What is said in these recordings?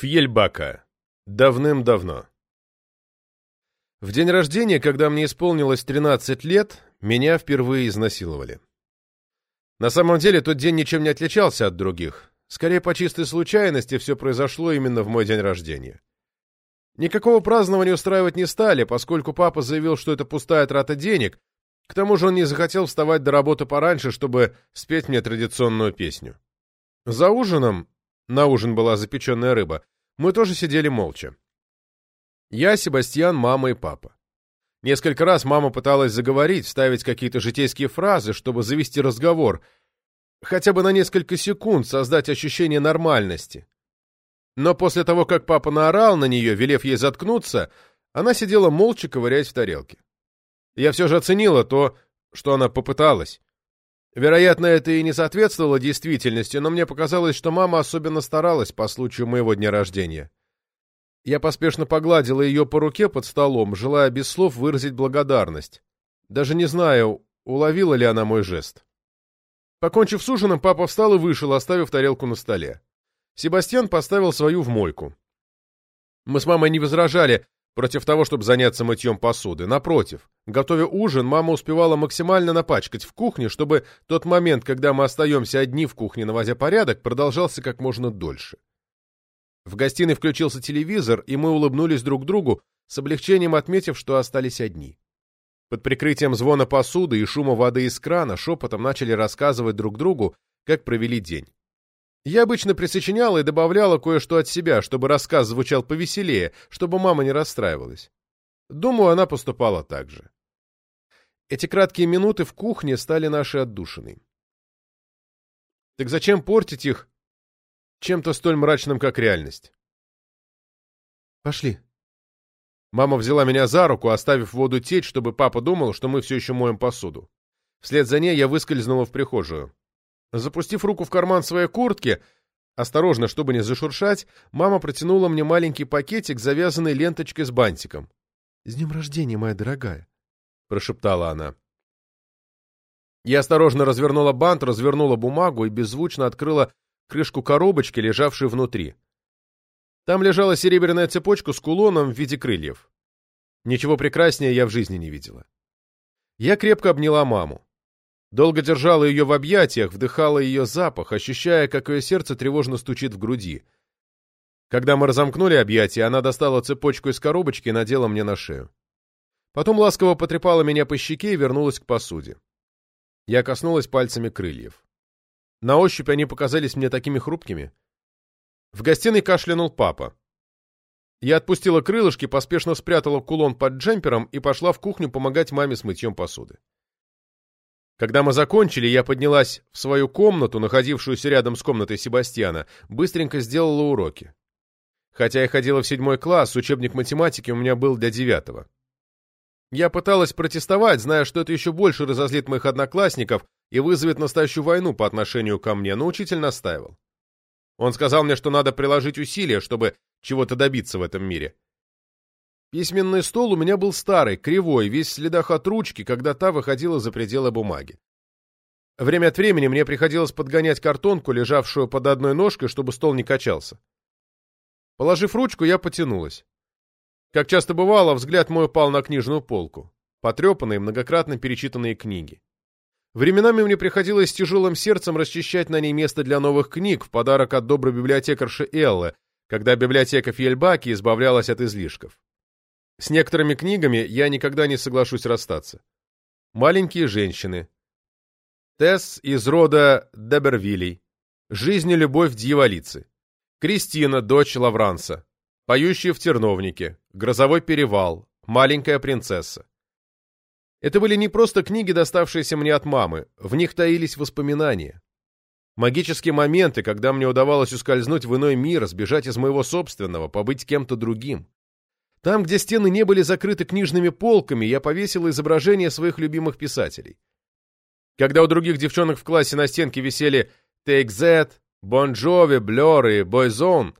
Фьельбака. Давным-давно. В день рождения, когда мне исполнилось 13 лет, меня впервые изнасиловали. На самом деле, тот день ничем не отличался от других. Скорее, по чистой случайности все произошло именно в мой день рождения. Никакого празднования устраивать не стали, поскольку папа заявил, что это пустая трата денег, к тому же он не захотел вставать до работы пораньше, чтобы спеть мне традиционную песню. За ужином на ужин была запеченная рыба, мы тоже сидели молча. Я, Себастьян, мама и папа. Несколько раз мама пыталась заговорить, вставить какие-то житейские фразы, чтобы завести разговор, хотя бы на несколько секунд создать ощущение нормальности. Но после того, как папа наорал на нее, велев ей заткнуться, она сидела молча ковыряясь в тарелке. Я все же оценила то, что она попыталась. Вероятно, это и не соответствовало действительности, но мне показалось, что мама особенно старалась по случаю моего дня рождения. Я поспешно погладила ее по руке под столом, желая без слов выразить благодарность. Даже не знаю, уловила ли она мой жест. Покончив с ужином, папа встал и вышел, оставив тарелку на столе. Себастьян поставил свою в мойку. Мы с мамой не возражали, против того, чтобы заняться мытьем посуды. Напротив, готовя ужин, мама успевала максимально напачкать в кухне, чтобы тот момент, когда мы остаемся одни в кухне, наводя порядок, продолжался как можно дольше. В гостиной включился телевизор, и мы улыбнулись друг другу, с облегчением отметив, что остались одни. Под прикрытием звона посуды и шума воды из крана шепотом начали рассказывать друг другу, как провели день. Я обычно присочиняла и добавляла кое-что от себя, чтобы рассказ звучал повеселее, чтобы мама не расстраивалась. Думаю, она поступала так же. Эти краткие минуты в кухне стали нашей отдушиной. Так зачем портить их чем-то столь мрачным, как реальность? Пошли. Мама взяла меня за руку, оставив воду течь, чтобы папа думал, что мы все еще моем посуду. Вслед за ней я выскользнула в прихожую. Запустив руку в карман своей куртки, осторожно, чтобы не зашуршать, мама протянула мне маленький пакетик, завязанный ленточкой с бантиком. — С днем рождения, моя дорогая! — прошептала она. Я осторожно развернула бант, развернула бумагу и беззвучно открыла крышку коробочки, лежавшей внутри. Там лежала серебряная цепочка с кулоном в виде крыльев. Ничего прекраснее я в жизни не видела. Я крепко обняла маму. Долго держала ее в объятиях, вдыхала ее запах, ощущая, как ее сердце тревожно стучит в груди. Когда мы разомкнули объятия, она достала цепочку из коробочки и надела мне на шею. Потом ласково потрепала меня по щеке и вернулась к посуде. Я коснулась пальцами крыльев. На ощупь они показались мне такими хрупкими. В гостиной кашлянул папа. Я отпустила крылышки, поспешно спрятала кулон под джемпером и пошла в кухню помогать маме с мытьем посуды. Когда мы закончили, я поднялась в свою комнату, находившуюся рядом с комнатой Себастьяна, быстренько сделала уроки. Хотя я ходила в седьмой класс, учебник математики у меня был для девятого. Я пыталась протестовать, зная, что это еще больше разозлит моих одноклассников и вызовет настоящую войну по отношению ко мне, но учитель настаивал. Он сказал мне, что надо приложить усилия, чтобы чего-то добиться в этом мире. Письменный стол у меня был старый, кривой, весь в следах от ручки, когда та выходила за пределы бумаги. Время от времени мне приходилось подгонять картонку, лежавшую под одной ножкой, чтобы стол не качался. Положив ручку, я потянулась. Как часто бывало, взгляд мой упал на книжную полку. Потрепанные, многократно перечитанные книги. Временами мне приходилось с тяжелым сердцем расчищать на ней место для новых книг в подарок от доброй библиотекарши Эллы, когда библиотека Фьельбаки избавлялась от излишков. С некоторыми книгами я никогда не соглашусь расстаться. «Маленькие женщины», Тесс из рода Дебервилей, «Жизнь и любовь дьяволицы», Кристина, дочь Лавранса, «Поющие в терновнике», «Грозовой перевал», «Маленькая принцесса». Это были не просто книги, доставшиеся мне от мамы, в них таились воспоминания. Магические моменты, когда мне удавалось ускользнуть в иной мир, сбежать из моего собственного, побыть кем-то другим. Там, где стены не были закрыты книжными полками, я повесила изображения своих любимых писателей. Когда у других девчонок в классе на стенке висели Take That, Bon Jovi, Blur и Boyzone,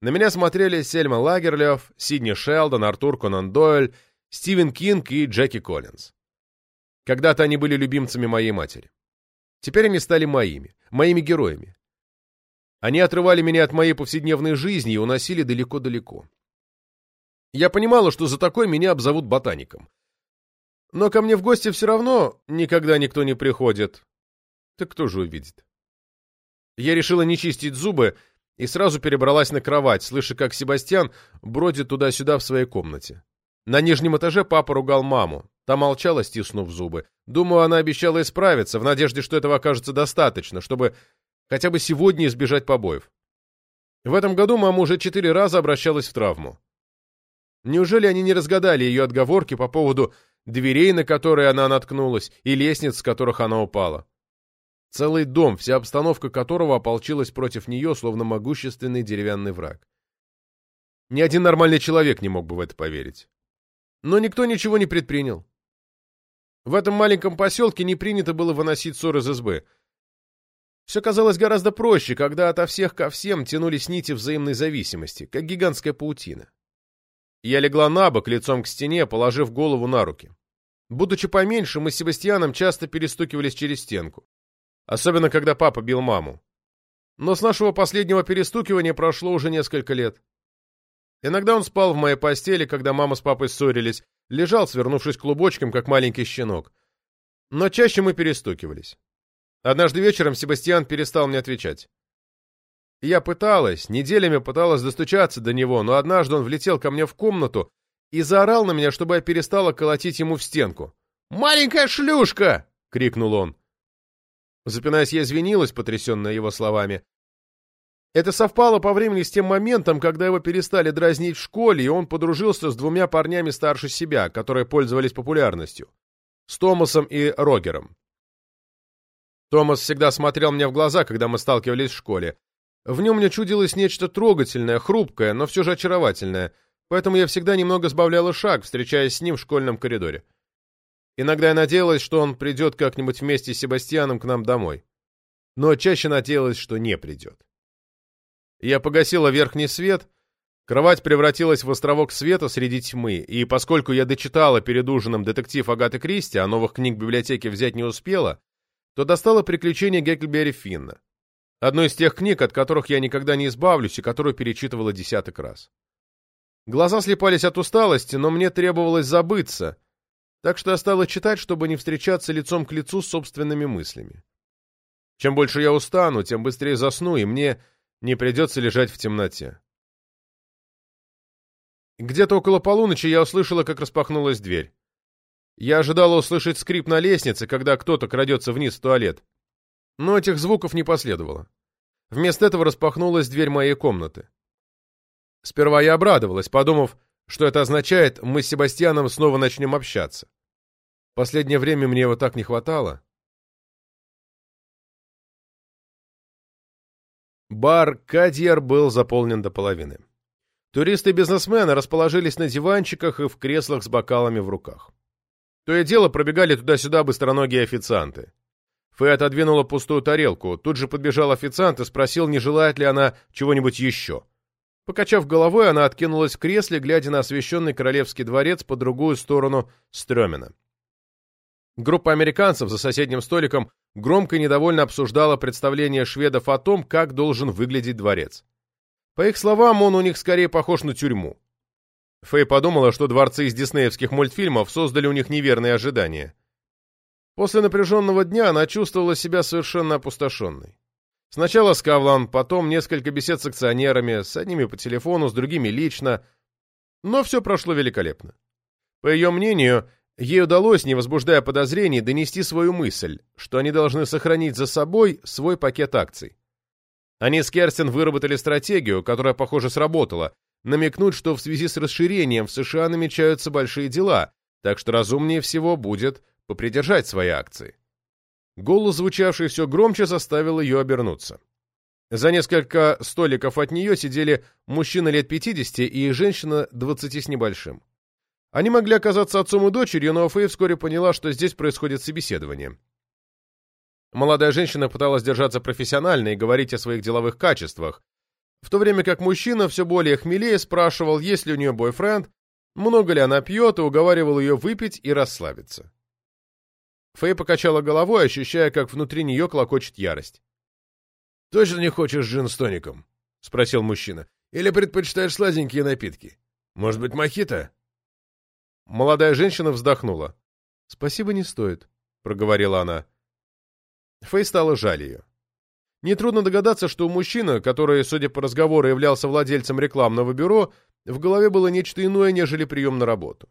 на меня смотрели Сельма Лагерлёв, Сидни Шелдон, Артур Конан Дойль, Стивен Кинг и Джеки Коллинз. Когда-то они были любимцами моей матери. Теперь они стали моими, моими героями. Они отрывали меня от моей повседневной жизни и уносили далеко-далеко. Я понимала, что за такой меня обзовут ботаником. Но ко мне в гости все равно никогда никто не приходит. Так кто же увидит? Я решила не чистить зубы и сразу перебралась на кровать, слыша, как Себастьян бродит туда-сюда в своей комнате. На нижнем этаже папа ругал маму. Та молчала, стиснув зубы. Думаю, она обещала исправиться, в надежде, что этого окажется достаточно, чтобы хотя бы сегодня избежать побоев. В этом году мама уже четыре раза обращалась в травму. Неужели они не разгадали ее отговорки по поводу дверей, на которые она наткнулась, и лестниц, с которых она упала? Целый дом, вся обстановка которого ополчилась против нее, словно могущественный деревянный враг. Ни один нормальный человек не мог бы в это поверить. Но никто ничего не предпринял. В этом маленьком поселке не принято было выносить ссор из избы. Все казалось гораздо проще, когда ото всех ко всем тянулись нити взаимной зависимости, как гигантская паутина. Я легла на бок, лицом к стене, положив голову на руки. Будучи поменьше, мы с Себастьяном часто перестукивались через стенку. Особенно, когда папа бил маму. Но с нашего последнего перестукивания прошло уже несколько лет. Иногда он спал в моей постели, когда мама с папой ссорились, лежал, свернувшись клубочком, как маленький щенок. Но чаще мы перестукивались. Однажды вечером Себастьян перестал мне отвечать. Я пыталась, неделями пыталась достучаться до него, но однажды он влетел ко мне в комнату и заорал на меня, чтобы я перестала колотить ему в стенку. «Маленькая шлюшка!» — крикнул он. Запинаясь, я извинилась, потрясенная его словами. Это совпало по времени с тем моментом, когда его перестали дразнить в школе, и он подружился с двумя парнями старше себя, которые пользовались популярностью. С Томасом и Рогером. Томас всегда смотрел мне в глаза, когда мы сталкивались в школе. В нем мне чудилось нечто трогательное, хрупкое, но все же очаровательное, поэтому я всегда немного сбавляла шаг, встречаясь с ним в школьном коридоре. Иногда я надеялась, что он придет как-нибудь вместе с Себастьяном к нам домой. Но чаще надеялась, что не придет. Я погасила верхний свет, кровать превратилась в островок света среди тьмы, и поскольку я дочитала перед ужином детектив Агаты Кристи, а новых книг библиотеке взять не успела, то достала приключения Гекльберри Финна. Одну из тех книг, от которых я никогда не избавлюсь и которую перечитывала десяток раз. Глаза слепались от усталости, но мне требовалось забыться, так что я стала читать, чтобы не встречаться лицом к лицу с собственными мыслями. Чем больше я устану, тем быстрее засну, и мне не придется лежать в темноте. Где-то около полуночи я услышала, как распахнулась дверь. Я ожидала услышать скрип на лестнице, когда кто-то крадется вниз в туалет. Но этих звуков не последовало. Вместо этого распахнулась дверь моей комнаты. Сперва я обрадовалась, подумав, что это означает, мы с Себастьяном снова начнем общаться. Последнее время мне его так не хватало. Бар «Кадьер» был заполнен до половины. Туристы и бизнесмены расположились на диванчиках и в креслах с бокалами в руках. То и дело пробегали туда-сюда быстроногие официанты. Фэй отодвинула пустую тарелку. Тут же подбежал официант и спросил, не желает ли она чего-нибудь еще. Покачав головой, она откинулась в кресле, глядя на освещенный королевский дворец по другую сторону Стремена. Группа американцев за соседним столиком громко и недовольно обсуждала представление шведов о том, как должен выглядеть дворец. По их словам, он у них скорее похож на тюрьму. Фэй подумала, что дворцы из диснеевских мультфильмов создали у них неверные ожидания. После напряженного дня она чувствовала себя совершенно опустошенной. Сначала Скавлан, потом несколько бесед с акционерами, с одними по телефону, с другими лично. Но все прошло великолепно. По ее мнению, ей удалось, не возбуждая подозрений, донести свою мысль, что они должны сохранить за собой свой пакет акций. Они с Керстен выработали стратегию, которая, похоже, сработала, намекнуть, что в связи с расширением в США намечаются большие дела, так что разумнее всего будет попридержать свои акции. Голос, звучавший все громче, заставил ее обернуться. За несколько столиков от нее сидели мужчина лет 50 и женщина 20 с небольшим. Они могли оказаться отцом и дочерью, но Фэй вскоре поняла, что здесь происходит собеседование. Молодая женщина пыталась держаться профессионально и говорить о своих деловых качествах, в то время как мужчина все более хмелее спрашивал, есть ли у нее бойфренд, много ли она пьет, и уговаривал ее выпить и расслабиться. Фэй покачала головой, ощущая, как внутри нее клокочет ярость. «Точно не хочешь джин с тоником?» — спросил мужчина. «Или предпочитаешь сладенькие напитки? Может быть, мохито?» Молодая женщина вздохнула. «Спасибо, не стоит», — проговорила она. Фэй стала жаль ее. Нетрудно догадаться, что у мужчины, который, судя по разговору, являлся владельцем рекламного бюро, в голове было нечто иное, нежели прием на работу.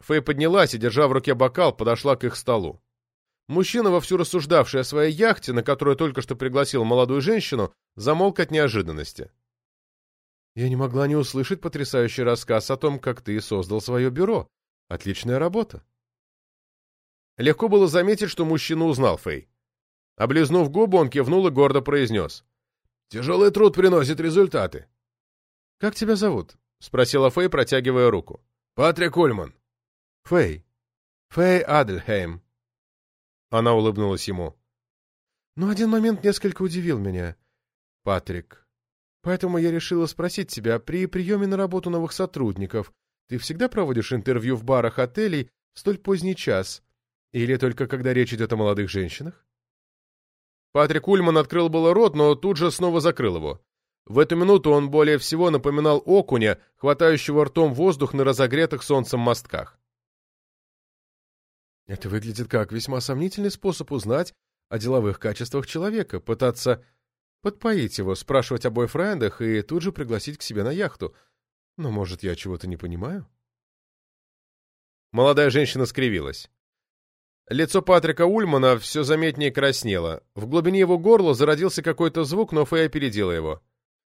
Фэй поднялась и, держа в руке бокал, подошла к их столу. Мужчина, вовсю рассуждавший о своей яхте, на которую только что пригласил молодую женщину, замолк от неожиданности. «Я не могла не услышать потрясающий рассказ о том, как ты создал свое бюро. Отличная работа». Легко было заметить, что мужчина узнал Фэй. Облизнув губы, он кивнул и гордо произнес. «Тяжелый труд приносит результаты». «Как тебя зовут?» — спросила Фэй, протягивая руку. «Патрик Ульман». «Фэй. Фэй Адельхейм». Она улыбнулась ему. «Но один момент несколько удивил меня, Патрик. Поэтому я решила спросить тебя, при приеме на работу новых сотрудников ты всегда проводишь интервью в барах отелей в столь поздний час? Или только когда речь идет о молодых женщинах?» Патрик Ульман открыл было рот, но тут же снова закрыл его. В эту минуту он более всего напоминал окуня, хватающего ртом воздух на разогретых солнцем мостках. Это выглядит как весьма сомнительный способ узнать о деловых качествах человека, пытаться подпоить его, спрашивать о бойфрендах и тут же пригласить к себе на яхту. Но, может, я чего-то не понимаю? Молодая женщина скривилась. Лицо Патрика Ульмана все заметнее краснело. В глубине его горла зародился какой-то звук, но Фэй опередила его.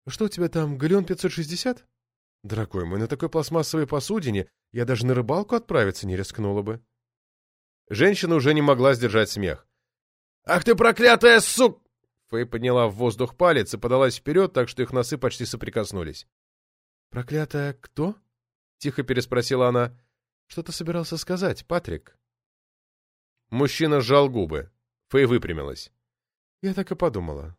«Что у тебя там, галеон 560?» «Дорогой мой, на такой пластмассовой посудине я даже на рыбалку отправиться не рискнула бы». Женщина уже не могла сдержать смех. «Ах ты проклятая сук!» Фэй подняла в воздух палец и подалась вперед, так что их носы почти соприкоснулись. «Проклятая кто?» — тихо переспросила она. «Что ты собирался сказать, Патрик?» Мужчина сжал губы. Фэй выпрямилась. Я так и подумала.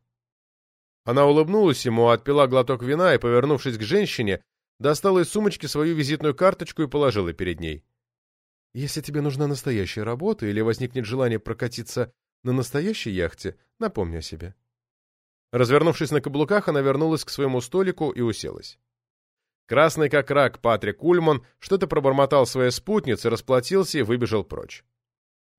Она улыбнулась ему, отпила глоток вина и, повернувшись к женщине, достала из сумочки свою визитную карточку и положила перед ней. «Если тебе нужна настоящая работа или возникнет желание прокатиться на настоящей яхте, напомни о себе». Развернувшись на каблуках, она вернулась к своему столику и уселась. Красный как рак Патрик Ульман что-то пробормотал своей спутнице, расплатился и выбежал прочь.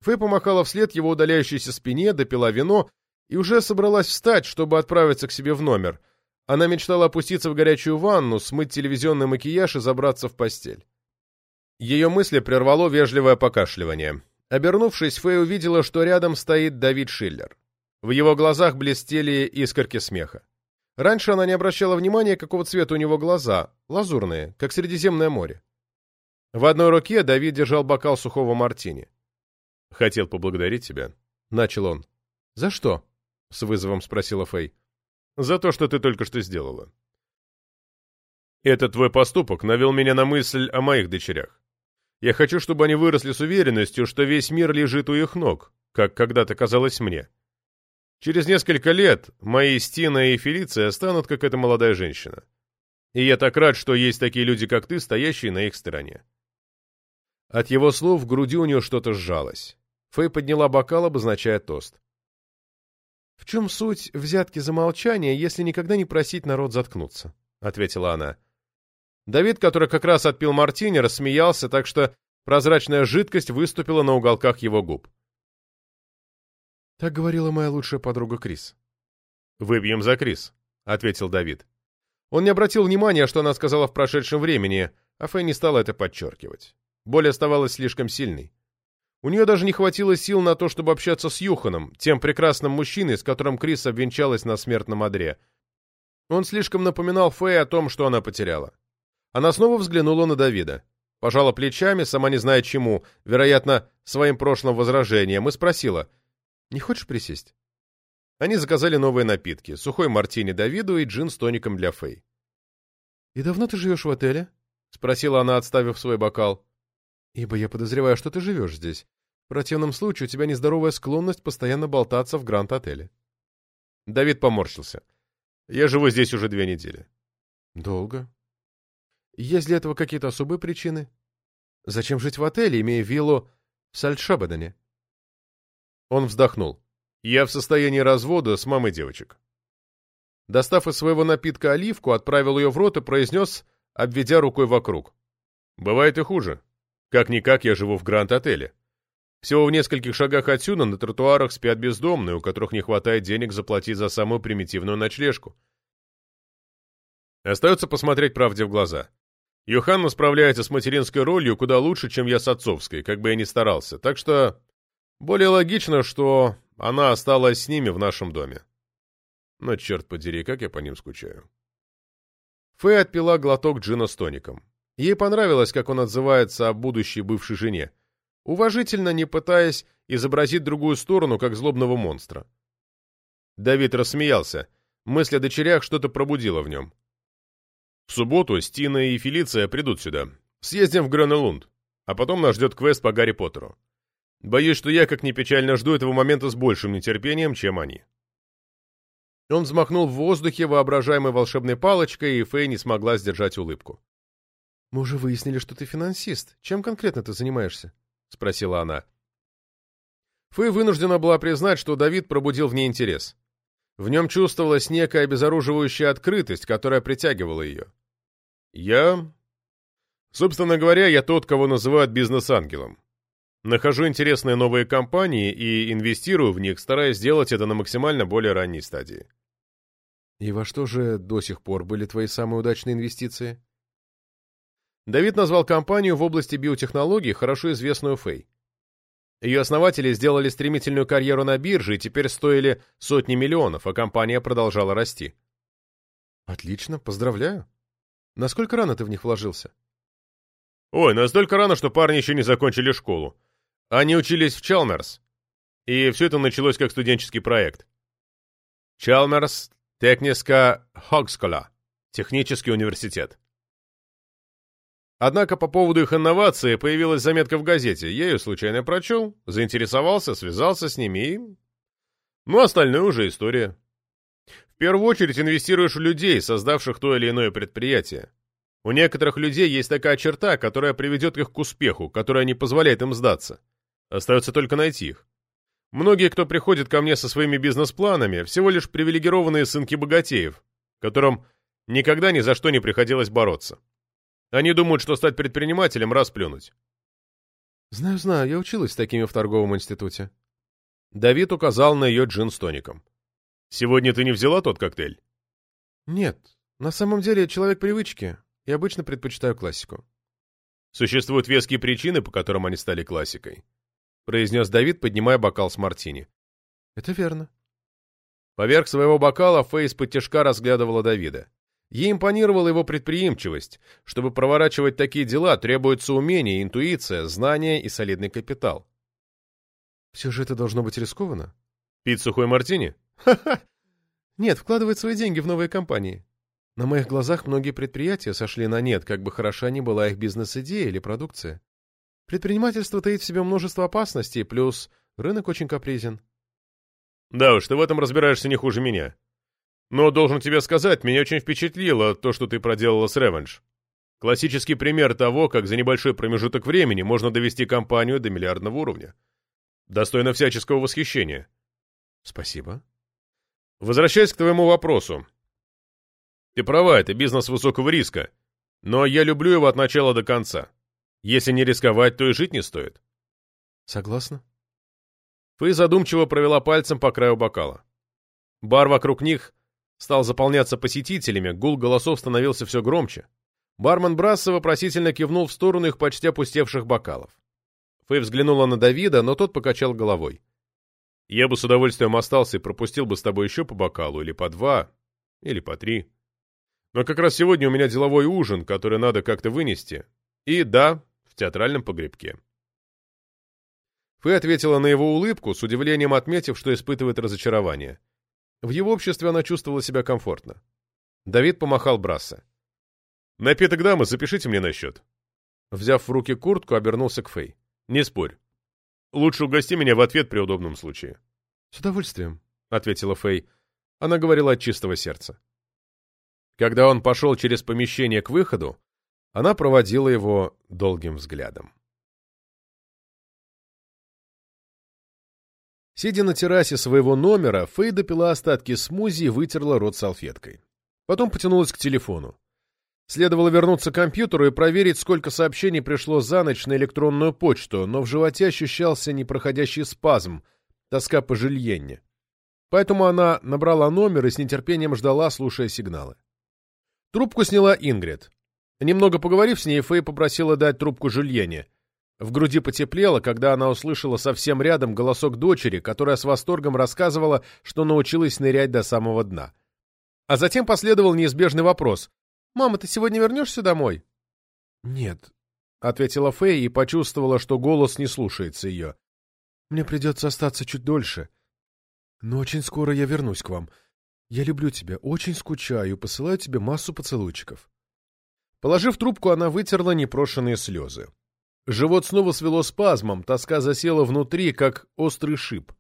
Фэй помахала вслед его удаляющейся спине, допила вино и уже собралась встать, чтобы отправиться к себе в номер. Она мечтала опуститься в горячую ванну, смыть телевизионный макияж и забраться в постель. Ее мысли прервало вежливое покашливание. Обернувшись, Фэй увидела, что рядом стоит Давид Шиллер. В его глазах блестели искорки смеха. Раньше она не обращала внимания, какого цвета у него глаза, лазурные, как Средиземное море. В одной руке Давид держал бокал сухого мартини. «Хотел поблагодарить тебя», — начал он. «За что?» — с вызовом спросила Фэй. «За то, что ты только что сделала». «Этот твой поступок навел меня на мысль о моих дочерях. Я хочу, чтобы они выросли с уверенностью, что весь мир лежит у их ног, как когда-то казалось мне. Через несколько лет мои Стина и Фелиция станут, как эта молодая женщина. И я так рад, что есть такие люди, как ты, стоящие на их стороне». От его слов в груди у нее что-то сжалось. Фэй подняла бокал, обозначая тост. «В чем суть взятки за молчание, если никогда не просить народ заткнуться?» — ответила она. Давид, который как раз отпил мартини, рассмеялся, так что прозрачная жидкость выступила на уголках его губ. Так говорила моя лучшая подруга Крис. «Выпьем за Крис», — ответил Давид. Он не обратил внимания, что она сказала в прошедшем времени, а Фэй не стала это подчеркивать. Боль оставалась слишком сильной. У нее даже не хватило сил на то, чтобы общаться с Юханом, тем прекрасным мужчиной, с которым Крис обвенчалась на смертном одре. Он слишком напоминал Фэй о том, что она потеряла. Она снова взглянула на Давида. Пожала плечами, сама не зная чему, вероятно, своим прошлым возражением, и спросила, «Не хочешь присесть?» Они заказали новые напитки, сухой мартини Давиду и джин с тоником для Фэй. «И давно ты живешь в отеле?» — спросила она, отставив свой бокал. Ибо я подозреваю, что ты живешь здесь. В противном случае у тебя нездоровая склонность постоянно болтаться в Гранд-отеле. Давид поморщился. Я живу здесь уже две недели. Долго. Есть для этого какие-то особые причины? Зачем жить в отеле, имея виллу в Сальтшабадане? Он вздохнул. Я в состоянии развода с мамой девочек. Достав из своего напитка оливку, отправил ее в рот и произнес, обведя рукой вокруг. «Бывает и хуже. Как-никак я живу в Гранд-отеле. Всего в нескольких шагах отсюда на тротуарах спят бездомные, у которых не хватает денег заплатить за самую примитивную ночлежку. Остается посмотреть правде в глаза. Йоханна справляется с материнской ролью куда лучше, чем я с отцовской, как бы я ни старался, так что более логично, что она осталась с ними в нашем доме. Но, черт подери, как я по ним скучаю. Фэй отпила глоток джина с тоником. Ей понравилось, как он отзывается о будущей бывшей жене, уважительно не пытаясь изобразить другую сторону, как злобного монстра. Давид рассмеялся. Мысль о дочерях что-то пробудила в нем. В субботу Стина и Фелиция придут сюда. Съездим в Гранелунд. А потом нас ждет квест по Гарри Поттеру. Боюсь, что я, как ни печально, жду этого момента с большим нетерпением, чем они. Он взмахнул в воздухе воображаемой волшебной палочкой, и Фэй не смогла сдержать улыбку. «Мы уже выяснили, что ты финансист. Чем конкретно ты занимаешься?» — спросила она. Фэй вынуждена была признать, что Давид пробудил в ней интерес. В нем чувствовалась некая обезоруживающая открытость, которая притягивала ее. «Я...» «Собственно говоря, я тот, кого называют бизнес-ангелом. Нахожу интересные новые компании и инвестирую в них, стараясь сделать это на максимально более ранней стадии». «И во что же до сих пор были твои самые удачные инвестиции?» Давид назвал компанию в области биотехнологий, хорошо известную Фэй. Ее основатели сделали стремительную карьеру на бирже и теперь стоили сотни миллионов, а компания продолжала расти. Отлично, поздравляю. Насколько рано ты в них вложился? Ой, настолько рано, что парни еще не закончили школу. Они учились в Чалмерс. И все это началось как студенческий проект. Чалмерс Техниска Хогскола. Технический университет. Однако по поводу их инновации появилась заметка в газете. Я ее случайно прочел, заинтересовался, связался с ними и... Ну, остальное уже история. В первую очередь инвестируешь в людей, создавших то или иное предприятие. У некоторых людей есть такая черта, которая приведет их к успеху, которая не позволяет им сдаться. Остается только найти их. Многие, кто приходит ко мне со своими бизнес-планами, всего лишь привилегированные сынки богатеев, которым никогда ни за что не приходилось бороться. Они думают, что стать предпринимателем — расплюнуть. Знаю, знаю, я училась с такими в торговом институте. Давид указал на ее джин с тоником. Сегодня ты не взяла тот коктейль? Нет, на самом деле я человек привычки и обычно предпочитаю классику. Существуют веские причины, по которым они стали классикой, произнес Давид, поднимая бокал с мартини. Это верно. Поверх своего бокала Фейс под тяжка разглядывала Давида. Ей импонировала его предприимчивость. Чтобы проворачивать такие дела, требуется умение, интуиция, знание и солидный капитал. Все же это должно быть рискованно. Пить сухой мартини? Ха-ха! Нет, вкладывать свои деньги в новые компании. На моих глазах многие предприятия сошли на нет, как бы хороша ни была их бизнес-идея или продукция. Предпринимательство таит в себе множество опасностей, плюс рынок очень капризен. Да уж, ты в этом разбираешься не хуже меня. Но, должен тебе сказать, меня очень впечатлило то, что ты проделала с Revenge. Классический пример того, как за небольшой промежуток времени можно довести компанию до миллиардного уровня. Достойно всяческого восхищения. Спасибо. Возвращаясь к твоему вопросу. Ты права, это бизнес высокого риска. Но я люблю его от начала до конца. Если не рисковать, то и жить не стоит. Согласна. Фэй задумчиво провела пальцем по краю бокала. Бар вокруг них стал заполняться посетителями, гул голосов становился все громче. Бармен Брасса вопросительно кивнул в сторону их почти опустевших бокалов. Фэй взглянула на Давида, но тот покачал головой. «Я бы с удовольствием остался и пропустил бы с тобой еще по бокалу, или по два, или по три. Но как раз сегодня у меня деловой ужин, который надо как-то вынести. И да, в театральном погребке». Фэй ответила на его улыбку, с удивлением отметив, что испытывает разочарование. В его обществе она чувствовала себя комфортно. Давид помахал Брасса. «Напиток дамы, запишите мне на счет». Взяв в руки куртку, обернулся к Фэй. «Не спорь. Лучше угости меня в ответ при удобном случае». «С удовольствием», — ответила Фэй. Она говорила от чистого сердца. Когда он пошел через помещение к выходу, она проводила его долгим взглядом. Сидя на террасе своего номера, Фэй допила остатки смузи и вытерла рот салфеткой. Потом потянулась к телефону. Следовало вернуться к компьютеру и проверить, сколько сообщений пришло за ночь на электронную почту, но в животе ощущался непроходящий спазм, тоска по жильенне. Поэтому она набрала номер и с нетерпением ждала, слушая сигналы. Трубку сняла Ингрид. Немного поговорив с ней, Фэй попросила дать трубку Жюльене. В груди потеплело, когда она услышала совсем рядом голосок дочери, которая с восторгом рассказывала, что научилась нырять до самого дна. А затем последовал неизбежный вопрос. «Мама, ты сегодня вернешься домой?» «Нет», — ответила Фэй и почувствовала, что голос не слушается ее. «Мне придется остаться чуть дольше. Но очень скоро я вернусь к вам. Я люблю тебя, очень скучаю, посылаю тебе массу поцелуйчиков». Положив трубку, она вытерла непрошенные слезы. Живот снова свело спазмом, тоска засела внутри, как острый шип.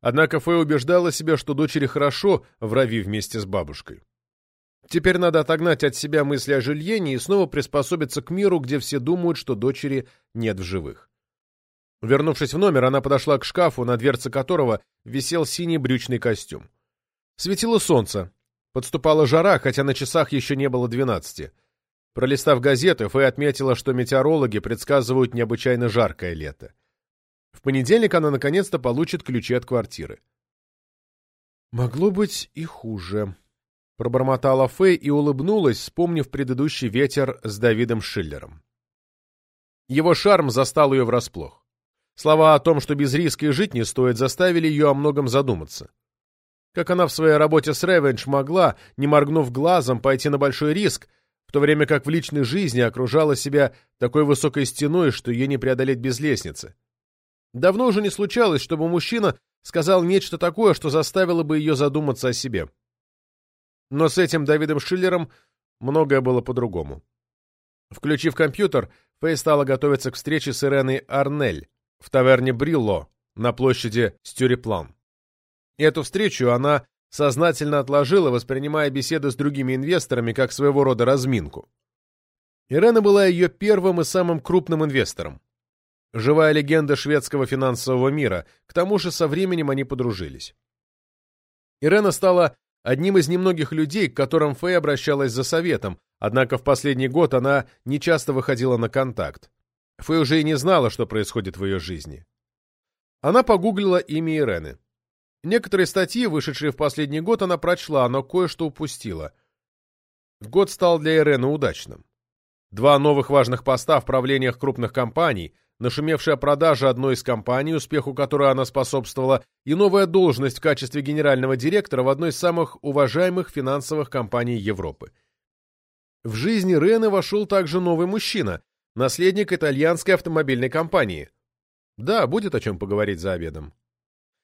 Однако Фэй убеждала себя, что дочери хорошо в Рави вместе с бабушкой. Теперь надо отогнать от себя мысли о жильении и снова приспособиться к миру, где все думают, что дочери нет в живых. Вернувшись в номер, она подошла к шкафу, на дверце которого висел синий брючный костюм. Светило солнце. Подступала жара, хотя на часах еще не было двенадцати. Пролистав газеты, Фэй отметила, что метеорологи предсказывают необычайно жаркое лето. В понедельник она наконец-то получит ключи от квартиры. «Могло быть и хуже», — пробормотала Фэй и улыбнулась, вспомнив предыдущий ветер с Давидом Шиллером. Его шарм застал ее врасплох. Слова о том, что без риска и жить не стоит, заставили ее о многом задуматься. Как она в своей работе с Ревенж могла, не моргнув глазом, пойти на большой риск, в то время как в личной жизни окружала себя такой высокой стеной, что ее не преодолеть без лестницы. Давно уже не случалось, чтобы мужчина сказал нечто такое, что заставило бы ее задуматься о себе. Но с этим Давидом Шиллером многое было по-другому. Включив компьютер, Фэй стала готовиться к встрече с Иреной Арнель в таверне Брилло на площади Стюриплан. Эту встречу она сознательно отложила, воспринимая беседы с другими инвесторами как своего рода разминку. Ирена была ее первым и самым крупным инвестором. Живая легенда шведского финансового мира, к тому же со временем они подружились. Ирена стала одним из немногих людей, к которым Фэй обращалась за советом, однако в последний год она не часто выходила на контакт. Фэй уже и не знала, что происходит в ее жизни. Она погуглила имя Ирены. Некоторые статьи, вышедшие в последний год, она прочла, но кое-что упустила. Год стал для Ирены удачным. Два новых важных поста в правлениях крупных компаний, нашумевшая продажа одной из компаний, успеху которой она способствовала, и новая должность в качестве генерального директора в одной из самых уважаемых финансовых компаний Европы. В жизни Рены вошел также новый мужчина, наследник итальянской автомобильной компании. Да, будет о чем поговорить за обедом.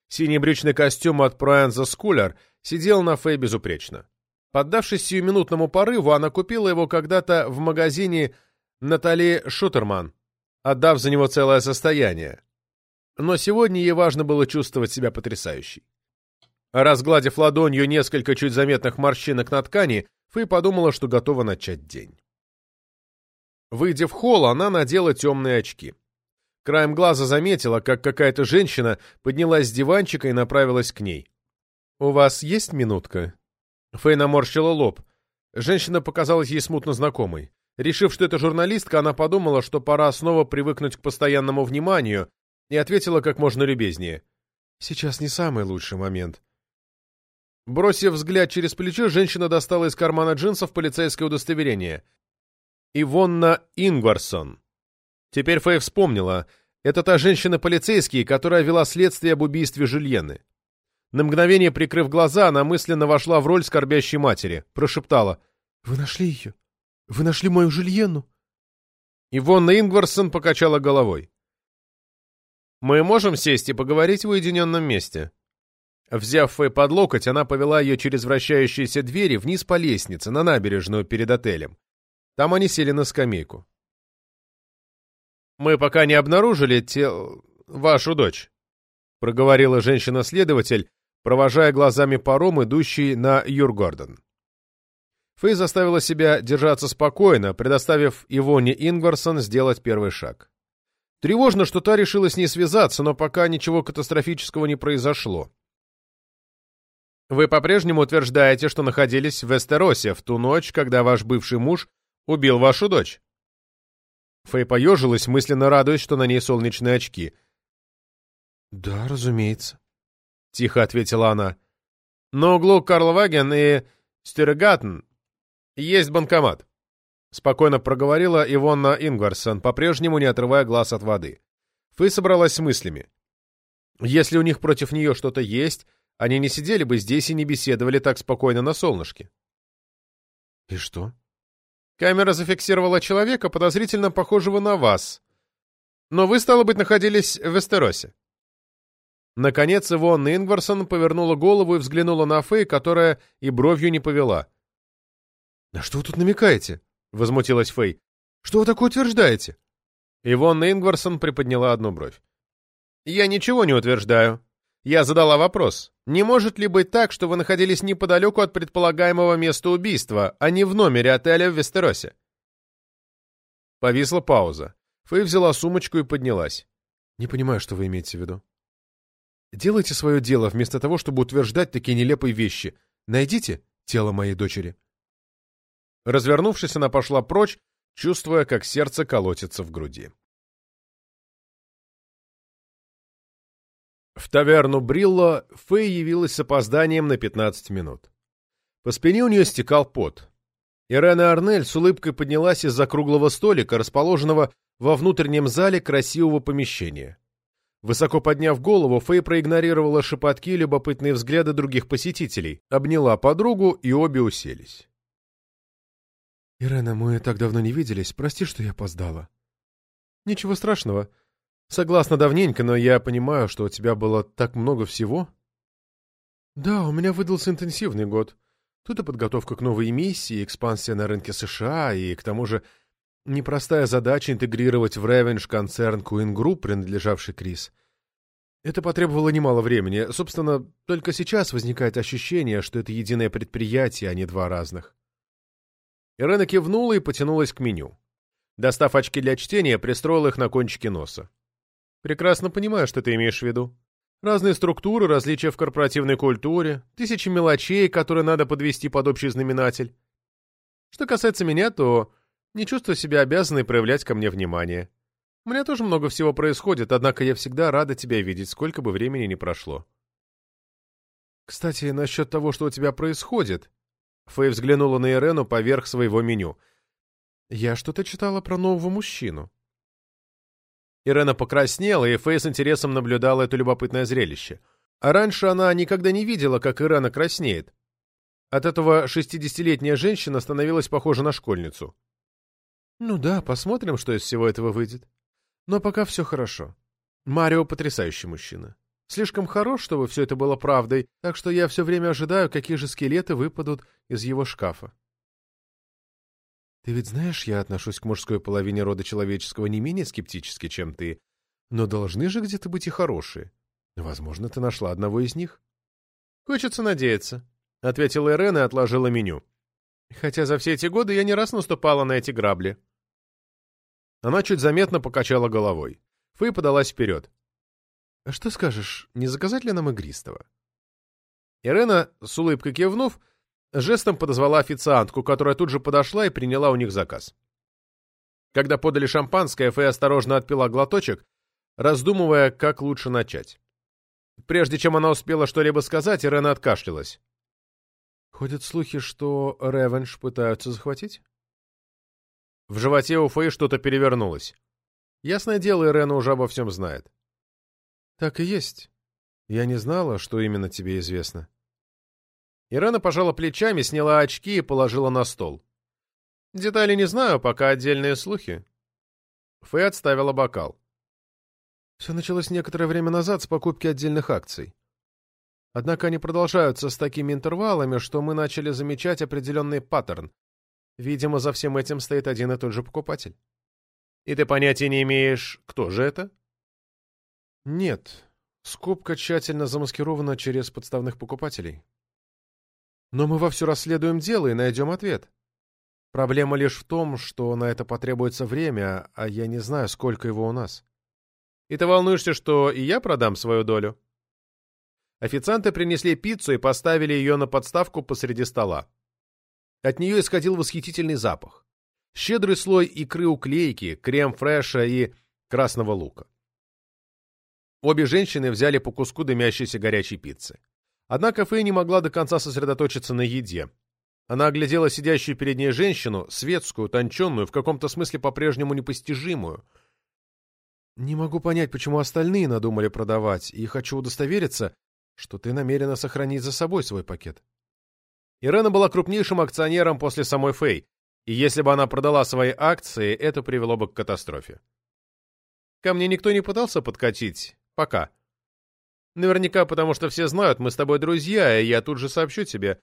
Синий брючный костюм от Проэнза Скулер сидел на Фэй безупречно. Поддавшись сиюминутному порыву, она купила его когда-то в магазине Натали Шутерман, отдав за него целое состояние. Но сегодня ей важно было чувствовать себя потрясающей. Разгладив ладонью несколько чуть заметных морщинок на ткани, Фэй подумала, что готова начать день. Выйдя в холл, она надела темные очки. Краем глаза заметила, как какая-то женщина поднялась с диванчика и направилась к ней. «У вас есть минутка?» Фэй наморщила лоб. Женщина показалась ей смутно знакомой. Решив, что это журналистка, она подумала, что пора снова привыкнуть к постоянному вниманию, и ответила как можно любезнее. «Сейчас не самый лучший момент». Бросив взгляд через плечо, женщина достала из кармана джинсов полицейское удостоверение. «Ивонна Ингварсон». Теперь Фэй вспомнила. Это та женщина-полицейский, которая вела следствие об убийстве Жюльены. На мгновение прикрыв глаза, она мысленно вошла в роль скорбящей матери. Прошептала. «Вы нашли ее? Вы нашли мою Жюльену?» Ивонна Ингварсон покачала головой. «Мы можем сесть и поговорить в уединенном месте?» Взяв Фэй под локоть, она повела ее через вращающиеся двери вниз по лестнице, на набережную перед отелем. Там они сели на скамейку. «Мы пока не обнаружили тел... вашу дочь», — проговорила женщина-следователь, провожая глазами паром, идущий на Юргордон. Фэй заставила себя держаться спокойно, предоставив Ивоне Ингварсон сделать первый шаг. Тревожно, что та решила с ней связаться, но пока ничего катастрофического не произошло. Вы по-прежнему утверждаете, что находились в Вестеросе в ту ночь, когда ваш бывший муж убил вашу дочь? Фэй поежилась, мысленно радуясь, что на ней солнечные очки. «Да, разумеется», — тихо ответила она. «На углу Карлваген и Стюрегаттен есть банкомат», — спокойно проговорила Ивонна Ингварсон, по-прежнему не отрывая глаз от воды. Фэй собралась с мыслями. Если у них против нее что-то есть, они не сидели бы здесь и не беседовали так спокойно на солнышке. «И что?» Камера зафиксировала человека, подозрительно похожего на вас. Но вы, стало быть, находились в Вестеросе. Наконец Ивонна Ингварсон повернула голову и взглянула на Фэй, которая и бровью не повела. «На что вы тут намекаете?» — возмутилась Фэй. «Что вы такое утверждаете?» Ивонна Ингварсон приподняла одну бровь. «Я ничего не утверждаю. Я задала вопрос. Не может ли быть так, что вы находились неподалеку от предполагаемого места убийства, а не в номере отеля в Вестеросе? Повисла пауза. Фэй взяла сумочку и поднялась. Не понимаю, что вы имеете в виду. Делайте свое дело, вместо того, чтобы утверждать такие нелепые вещи. Найдите тело моей дочери. Развернувшись, она пошла прочь, чувствуя, как сердце колотится в груди. В таверну Брилло Фэй явилась с опозданием на 15 минут. По спине у нее стекал пот. Ирена Арнель с улыбкой поднялась из-за круглого столика, расположенного во внутреннем зале красивого помещения. Высоко подняв голову, Фэй проигнорировала шепотки и любопытные взгляды других посетителей, обняла подругу, и обе уселись. «Ирена, мы так давно не виделись. Прости, что я опоздала». «Ничего страшного. Согласна давненько, но я понимаю, что у тебя было так много всего. Да, у меня выдался интенсивный год. Тут и подготовка к новой миссии, экспансия на рынке США, и, к тому же, непростая задача интегрировать в Revenge концерн Queen Group, принадлежавший Крис. Это потребовало немало времени. Собственно, только сейчас возникает ощущение, что это единое предприятие, а не два разных. Ирена кивнула и потянулась к меню. Достав очки для чтения, пристроила их на кончике носа. Прекрасно понимаю, что ты имеешь в виду. Разные структуры, различия в корпоративной культуре, тысячи мелочей, которые надо подвести под общий знаменатель. Что касается меня, то не чувствую себя обязанной проявлять ко мне внимание. У меня тоже много всего происходит, однако я всегда рада тебя видеть, сколько бы времени ни прошло. Кстати, насчет того, что у тебя происходит. Фэй взглянула на Ирену поверх своего меню. Я что-то читала про нового мужчину. Ирена покраснела, и Фэй с интересом наблюдала это любопытное зрелище. А раньше она никогда не видела, как Ирена краснеет. От этого шестидесятилетняя женщина становилась похожа на школьницу. «Ну да, посмотрим, что из всего этого выйдет. Но пока все хорошо. Марио потрясающий мужчина. Слишком хорош, чтобы все это было правдой, так что я все время ожидаю, какие же скелеты выпадут из его шкафа. Ты ведь знаешь, я отношусь к мужской половине рода человеческого не менее скептически, чем ты. Но должны же где-то быть и хорошие. Возможно, ты нашла одного из них. Хочется надеяться, — ответила Ирена и отложила меню. Хотя за все эти годы я не раз наступала на эти грабли. Она чуть заметно покачала головой. Фэй подалась вперед. — Что скажешь, не заказать ли нам игристого? Ирена, с улыбкой кивнув, — жестом подозвала официантку, которая тут же подошла и приняла у них заказ. Когда подали шампанское, Фэй осторожно отпила глоточек, раздумывая, как лучше начать. Прежде чем она успела что-либо сказать, Ирена откашлялась. «Ходят слухи, что Ревенш пытаются захватить?» В животе у Фэй что-то перевернулось. Ясное дело, Ирена уже обо всем знает. «Так и есть. Я не знала, что именно тебе известно». Ирена пожала плечами, сняла очки и положила на стол. Детали не знаю, пока отдельные слухи. Фэй отставила бокал. Все началось некоторое время назад с покупки отдельных акций. Однако они продолжаются с такими интервалами, что мы начали замечать определенный паттерн. Видимо, за всем этим стоит один и тот же покупатель. И ты понятия не имеешь, кто же это? Нет. Скупка тщательно замаскирована через подставных покупателей. Но мы вовсю расследуем дело и найдем ответ. Проблема лишь в том, что на это потребуется время, а я не знаю, сколько его у нас. И ты волнуешься, что и я продам свою долю?» Официанты принесли пиццу и поставили ее на подставку посреди стола. От нее исходил восхитительный запах. Щедрый слой икры уклейки, крем-фреша и красного лука. Обе женщины взяли по куску дымящейся горячей пиццы. Однако Фэй не могла до конца сосредоточиться на еде. Она оглядела сидящую перед ней женщину, светскую, тонченную, в каком-то смысле по-прежнему непостижимую. «Не могу понять, почему остальные надумали продавать, и хочу удостовериться, что ты намерена сохранить за собой свой пакет». Ирена была крупнейшим акционером после самой Фэй, и если бы она продала свои акции, это привело бы к катастрофе. Ко мне никто не пытался подкатить. Пока. Наверняка потому, что все знают, мы с тобой друзья, и я тут же сообщу тебе.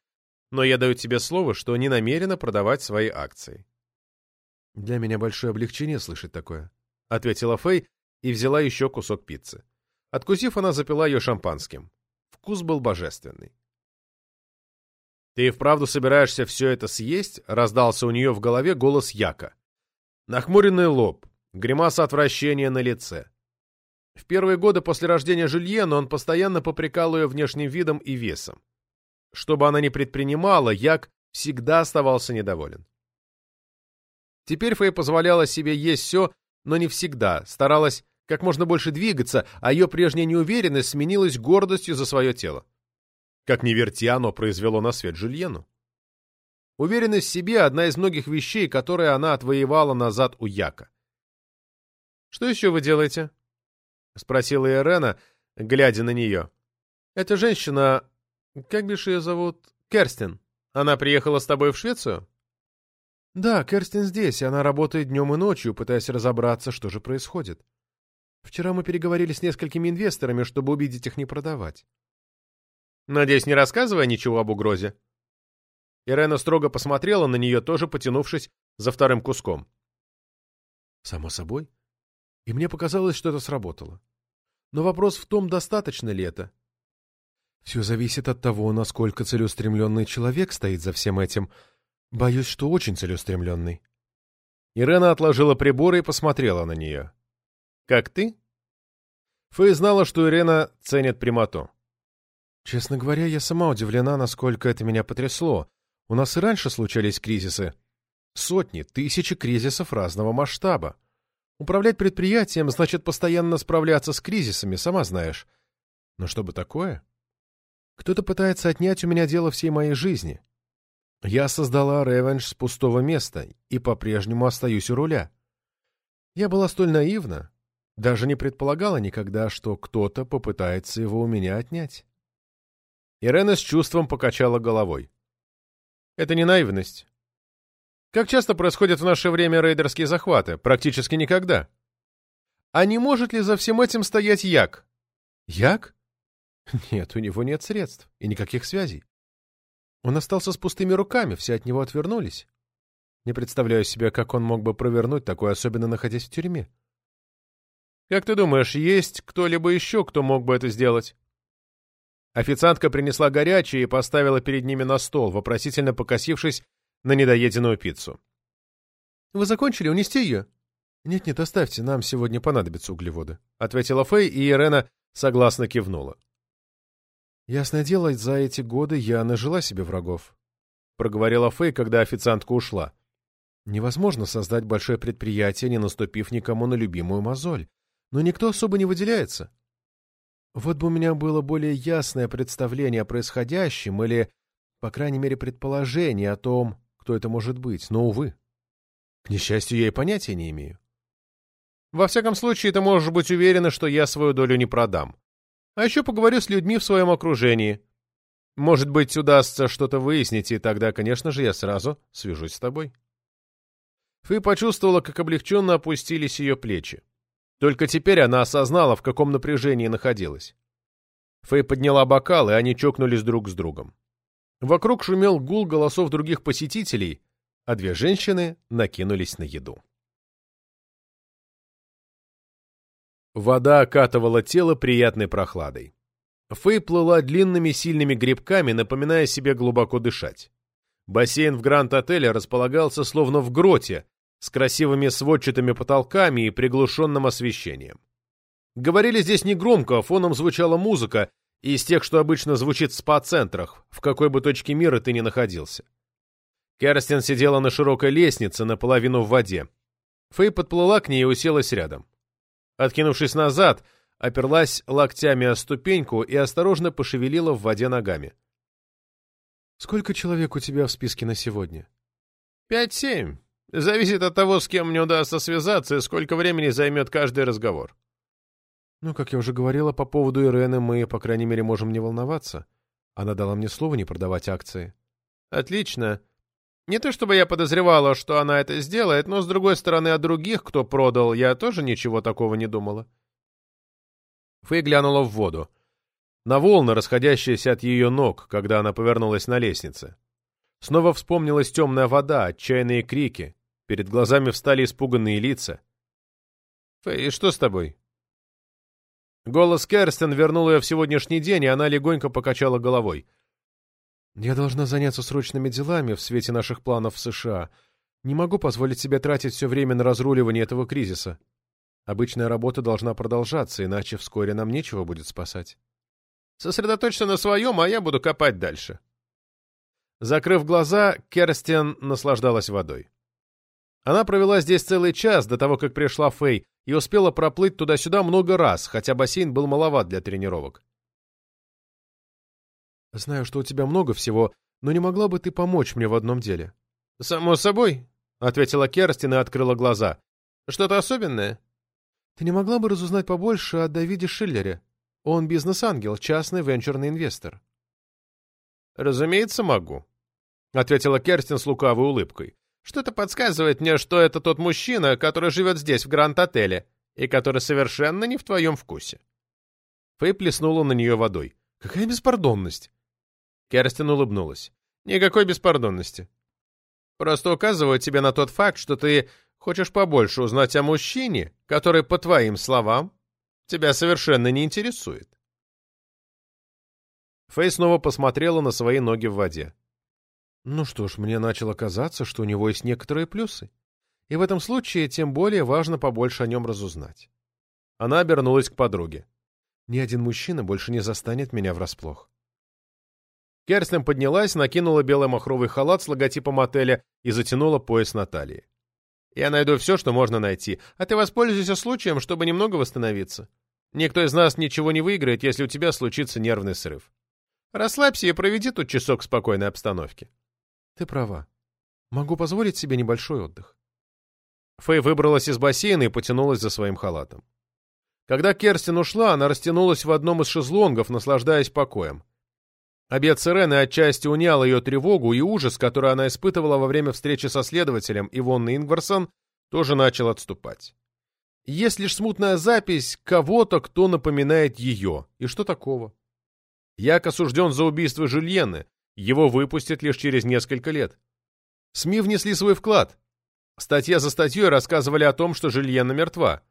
Но я даю тебе слово, что не намерена продавать свои акции. «Для меня большое облегчение слышать такое», — ответила Фэй и взяла еще кусок пиццы. Откусив, она запила ее шампанским. Вкус был божественный. «Ты и вправду собираешься все это съесть?» — раздался у нее в голове голос Яка. Нахмуренный лоб, гримаса отвращения на лице. В первые годы после рождения Жюльена он постоянно попрекал ее внешним видом и весом. Что бы она ни предпринимала, Як всегда оставался недоволен. Теперь Фэй позволяла себе есть все, но не всегда, старалась как можно больше двигаться, а ее прежняя неуверенность сменилась гордостью за свое тело. Как ни верти, оно произвело на свет Жюльену. Уверенность в себе — одна из многих вещей, которые она отвоевала назад у Яка. «Что еще вы делаете?» — спросила Ирена, глядя на нее. «Эта женщина... Как бишь ее зовут? Керстин. Она приехала с тобой в Швецию?» «Да, Керстин здесь, и она работает днем и ночью, пытаясь разобраться, что же происходит. Вчера мы переговорили с несколькими инвесторами, чтобы убедить их не продавать». «Надеюсь, не рассказывая ничего об угрозе?» Ирена строго посмотрела на нее, тоже потянувшись за вторым куском. «Само собой. И мне показалось, что это сработало. Но вопрос в том, достаточно ли это. Все зависит от того, насколько целеустремленный человек стоит за всем этим. Боюсь, что очень целеустремленный. Ирена отложила приборы и посмотрела на нее. «Как ты?» Фэй знала, что Ирена ценит прямоту. «Честно говоря, я сама удивлена, насколько это меня потрясло. У нас и раньше случались кризисы. Сотни, тысячи кризисов разного масштаба. Управлять предприятием значит постоянно справляться с кризисами, сама знаешь. Но что бы такое? Кто-то пытается отнять у меня дело всей моей жизни. Я создала Ревенж с пустого места и по-прежнему остаюсь у руля. Я была столь наивна, даже не предполагала никогда, что кто-то попытается его у меня отнять. Ирена с чувством покачала головой. Это не наивность. Как часто происходят в наше время рейдерские захваты? Практически никогда. А не может ли за всем этим стоять Як? Як? Нет, у него нет средств и никаких связей. Он остался с пустыми руками, все от него отвернулись. Не представляю себе, как он мог бы провернуть такое, особенно находясь в тюрьме. Как ты думаешь, есть кто-либо еще, кто мог бы это сделать? Официантка принесла горячее и поставила перед ними на стол, вопросительно покосившись на недоеденную пиццу. «Вы закончили? Унести ее?» «Нет-нет, оставьте, нам сегодня понадобятся углеводы», — ответила Фэй, и Ирена согласно кивнула. «Ясное дело, за эти годы я нажила себе врагов», — проговорила Фэй, когда официантка ушла. «Невозможно создать большое предприятие, не наступив никому на любимую мозоль. Но никто особо не выделяется. Вот бы у меня было более ясное представление о происходящем или, по крайней мере, предположение о том, кто это может быть, но, увы. К несчастью, я и понятия не имею. Во всяком случае, ты можешь быть уверена, что я свою долю не продам. А еще поговорю с людьми в своем окружении. Может быть, удастся что-то выяснить, и тогда, конечно же, я сразу свяжусь с тобой. Фы почувствовала, как облегченно опустились ее плечи. Только теперь она осознала, в каком напряжении находилась. Фэй подняла бокал, и они чокнулись друг с другом. Вокруг шумел гул голосов других посетителей, а две женщины накинулись на еду. Вода окатывала тело приятной прохладой. Фэй плыла длинными сильными грибками, напоминая себе глубоко дышать. Бассейн в Гранд-отеле располагался словно в гроте, с красивыми сводчатыми потолками и приглушенным освещением. Говорили здесь негромко, фоном звучала музыка, из тех, что обычно звучит в спа-центрах, в какой бы точке мира ты ни находился. Керстин сидела на широкой лестнице, наполовину в воде. Фэй подплыла к ней и уселась рядом. Откинувшись назад, оперлась локтями о ступеньку и осторожно пошевелила в воде ногами. «Сколько человек у тебя в списке на сегодня?» «Пять-семь. Зависит от того, с кем мне удастся связаться и сколько времени займет каждый разговор». «Ну, как я уже говорила, по поводу Ирены мы, по крайней мере, можем не волноваться. Она дала мне слово не продавать акции». «Отлично. Не то чтобы я подозревала, что она это сделает, но, с другой стороны, о других, кто продал, я тоже ничего такого не думала». Фэй глянула в воду. На волны, расходящиеся от ее ног, когда она повернулась на лестнице. Снова вспомнилась темная вода, отчаянные крики. Перед глазами встали испуганные лица. «Фэй, что с тобой?» Голос Керстен вернул ее в сегодняшний день, и она легонько покачала головой. «Я должна заняться срочными делами в свете наших планов в США. Не могу позволить себе тратить все время на разруливание этого кризиса. Обычная работа должна продолжаться, иначе вскоре нам нечего будет спасать». «Сосредоточься на своем, а я буду копать дальше», Закрыв глаза, Керстен наслаждалась водой. Она провела здесь целый час до того, как пришла Фэй, и успела проплыть туда-сюда много раз, хотя бассейн был маловат для тренировок. «Знаю, что у тебя много всего, но не могла бы ты помочь мне в одном деле?» «Само собой», — ответила Керстин и открыла глаза. «Что-то особенное?» «Ты не могла бы разузнать побольше о Давиде Шиллере? Он бизнес-ангел, частный венчурный инвестор». «Разумеется, могу», — ответила Керстин с лукавой улыбкой. «Что-то подсказывает мне, что это тот мужчина, который живет здесь, в Гранд-отеле, и который совершенно не в твоем вкусе». Фэй плеснула на нее водой. «Какая беспардонность!» Керстин улыбнулась. «Никакой беспардонности. Просто указываю тебе на тот факт, что ты хочешь побольше узнать о мужчине, который, по твоим словам, тебя совершенно не интересует». Фэй снова посмотрела на свои ноги в воде. Ну что ж, мне начало казаться, что у него есть некоторые плюсы. И в этом случае тем более важно побольше о нем разузнать. Она обернулась к подруге. Ни один мужчина больше не застанет меня врасплох. Керстен поднялась, накинула белый махровый халат с логотипом отеля и затянула пояс на талии. «Я найду все, что можно найти, а ты воспользуйся случаем, чтобы немного восстановиться. Никто из нас ничего не выиграет, если у тебя случится нервный срыв. Расслабься и проведи тут часок в спокойной обстановке». Ты права. Могу позволить себе небольшой отдых. Фэй выбралась из бассейна и потянулась за своим халатом. Когда Керстин ушла, она растянулась в одном из шезлонгов, наслаждаясь покоем. Обед Сирены отчасти унял ее тревогу, и ужас, который она испытывала во время встречи со следователем Ивонной Ингварсон, тоже начал отступать. Есть лишь смутная запись кого-то, кто напоминает ее. И что такого? Як осужден за убийство Жюльены, его выпустят лишь через несколько лет. СМИ внесли свой вклад. Статья за статьей рассказывали о том, что Жильена мертва.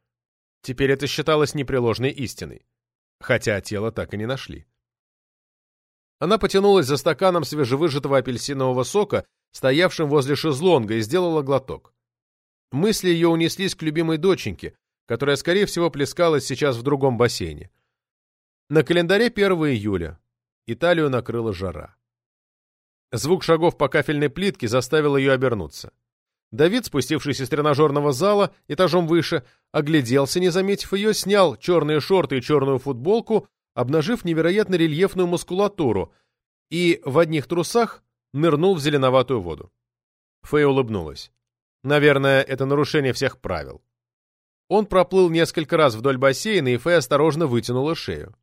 Теперь это считалось непреложной истиной. Хотя тело так и не нашли. Она потянулась за стаканом свежевыжатого апельсинового сока, стоявшим возле шезлонга, и сделала глоток. Мысли ее унеслись к любимой доченьке, которая, скорее всего, плескалась сейчас в другом бассейне. На календаре 1 июля. Италию накрыла жара. Звук шагов по кафельной плитке заставил ее обернуться. Давид, спустившийся с тренажерного зала этажом выше, огляделся, не заметив ее, снял черные шорты и черную футболку, обнажив невероятно рельефную мускулатуру, и в одних трусах нырнул в зеленоватую воду. Фэй улыбнулась. Наверное, это нарушение всех правил. Он проплыл несколько раз вдоль бассейна, и Фэй осторожно вытянула шею.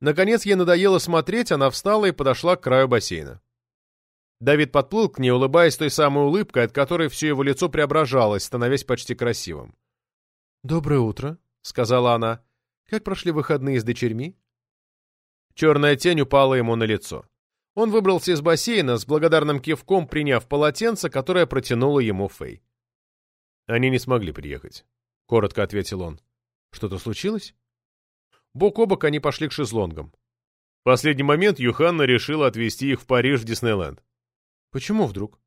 Наконец ей надоело смотреть, она встала и подошла к краю бассейна. Давид подплыл к ней, улыбаясь той самой улыбкой, от которой все его лицо преображалось, становясь почти красивым. «Доброе утро», — сказала она. «Как прошли выходные с дочерьми?» Черная тень упала ему на лицо. Он выбрался из бассейна, с благодарным кивком приняв полотенце, которое протянула ему Фэй. «Они не смогли приехать», — коротко ответил он. «Что-то случилось?» Бок о бок они пошли к шезлонгам. В последний момент Юханна решила отвезти их в Париж в Диснейленд. Почему вдруг?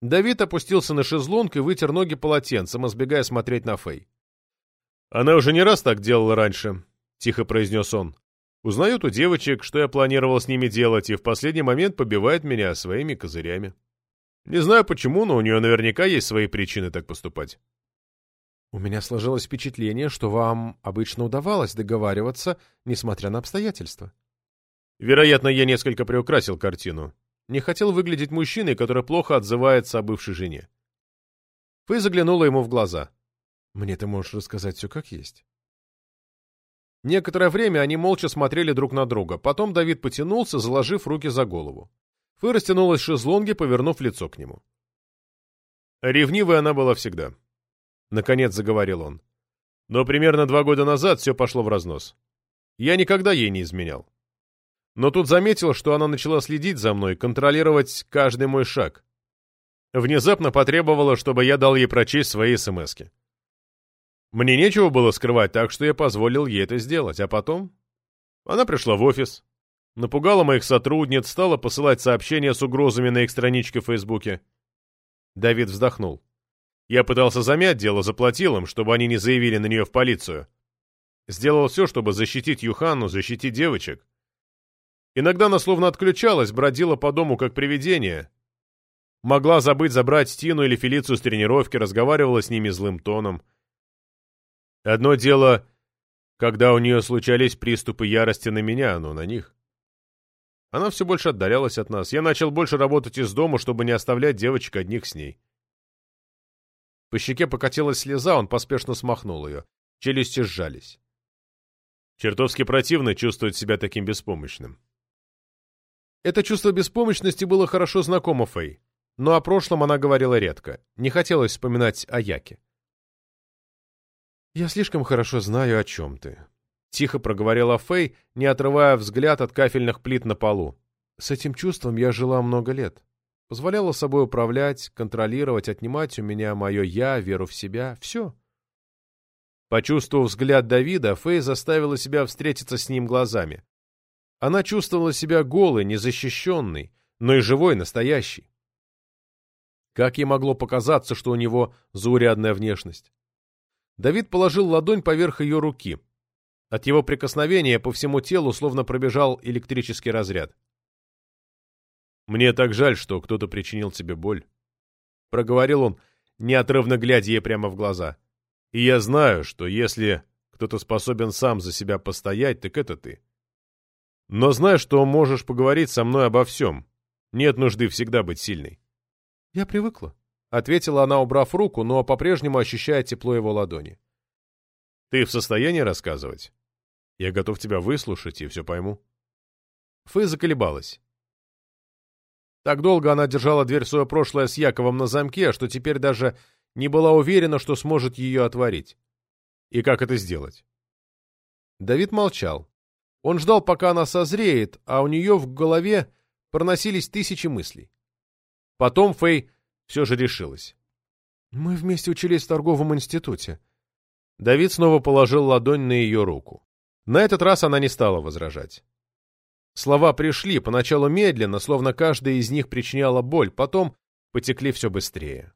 Давид опустился на шезлонг и вытер ноги полотенцем, избегая смотреть на Фэй. Она уже не раз так делала раньше, — тихо произнес он. Узнает у девочек, что я планировал с ними делать, и в последний момент побивает меня своими козырями. Не знаю почему, но у нее наверняка есть свои причины так поступать. У меня сложилось впечатление, что вам обычно удавалось договариваться, несмотря на обстоятельства. Вероятно, я несколько приукрасил картину. Не хотел выглядеть мужчиной, который плохо отзывается о бывшей жене. Фэй заглянула ему в глаза. «Мне ты можешь рассказать все как есть». Некоторое время они молча смотрели друг на друга. Потом Давид потянулся, заложив руки за голову. Фэй растянулась в шезлонге, повернув лицо к нему. Ревнивой она была всегда. Наконец заговорил он. Но примерно два года назад все пошло в разнос. Я никогда ей не изменял. Но тут заметил, что она начала следить за мной, контролировать каждый мой шаг. Внезапно потребовала, чтобы я дал ей прочесть свои смски. Мне нечего было скрывать, так что я позволил ей это сделать. А потом... Она пришла в офис, напугала моих сотрудниц, стала посылать сообщения с угрозами на их страничке в Фейсбуке. Давид вздохнул. Я пытался замять дело, заплатил им, чтобы они не заявили на нее в полицию. Сделал все, чтобы защитить Юханну, защитить девочек. Иногда она словно отключалась, бродила по дому как привидение, Могла забыть забрать Стину или Фелицию с тренировки, разговаривала с ними злым тоном. Одно дело, когда у нее случались приступы ярости на меня, но на них. Она все больше отдалялась от нас. Я начал больше работать из дома, чтобы не оставлять девочек одних с ней. По щеке покатилась слеза, он поспешно смахнул ее. Челюсти сжались. Чертовски противно чувствовать себя таким беспомощным. Это чувство беспомощности было хорошо знакомо Фэй но о прошлом она говорила редко. Не хотелось вспоминать о Яке. «Я слишком хорошо знаю, о чем ты», — тихо проговорила Фэй, не отрывая взгляд от кафельных плит на полу. «С этим чувством я жила много лет. Позволяла собой управлять, контролировать, отнимать у меня мое «я», веру в себя. Все». Почувствовав взгляд Давида, Фэй заставила себя встретиться с ним глазами. Она чувствовала себя голой, незащищенной, но и живой, настоящей. Как ей могло показаться, что у него заурядная внешность? Давид положил ладонь поверх ее руки. От его прикосновения по всему телу словно пробежал электрический разряд. «Мне так жаль, что кто-то причинил тебе боль», — проговорил он, неотрывно глядя ей прямо в глаза. «И я знаю, что если кто-то способен сам за себя постоять, так это ты. Но знай, что можешь поговорить со мной обо всем. Нет нужды всегда быть сильной». «Я привыкла», — ответила она, убрав руку, но по-прежнему ощущая тепло его ладони. «Ты в состоянии рассказывать? Я готов тебя выслушать и все пойму». Фы заколебалась. Так долго она держала дверь в свое прошлое с Яковом на замке, что теперь даже не была уверена, что сможет ее отворить. И как это сделать? Давид молчал. Он ждал, пока она созреет, а у нее в голове проносились тысячи мыслей. Потом Фэй все же решилась. «Мы вместе учились в торговом институте». Давид снова положил ладонь на ее руку. На этот раз она не стала возражать. Слова пришли, поначалу медленно, словно каждая из них причиняла боль, потом потекли все быстрее.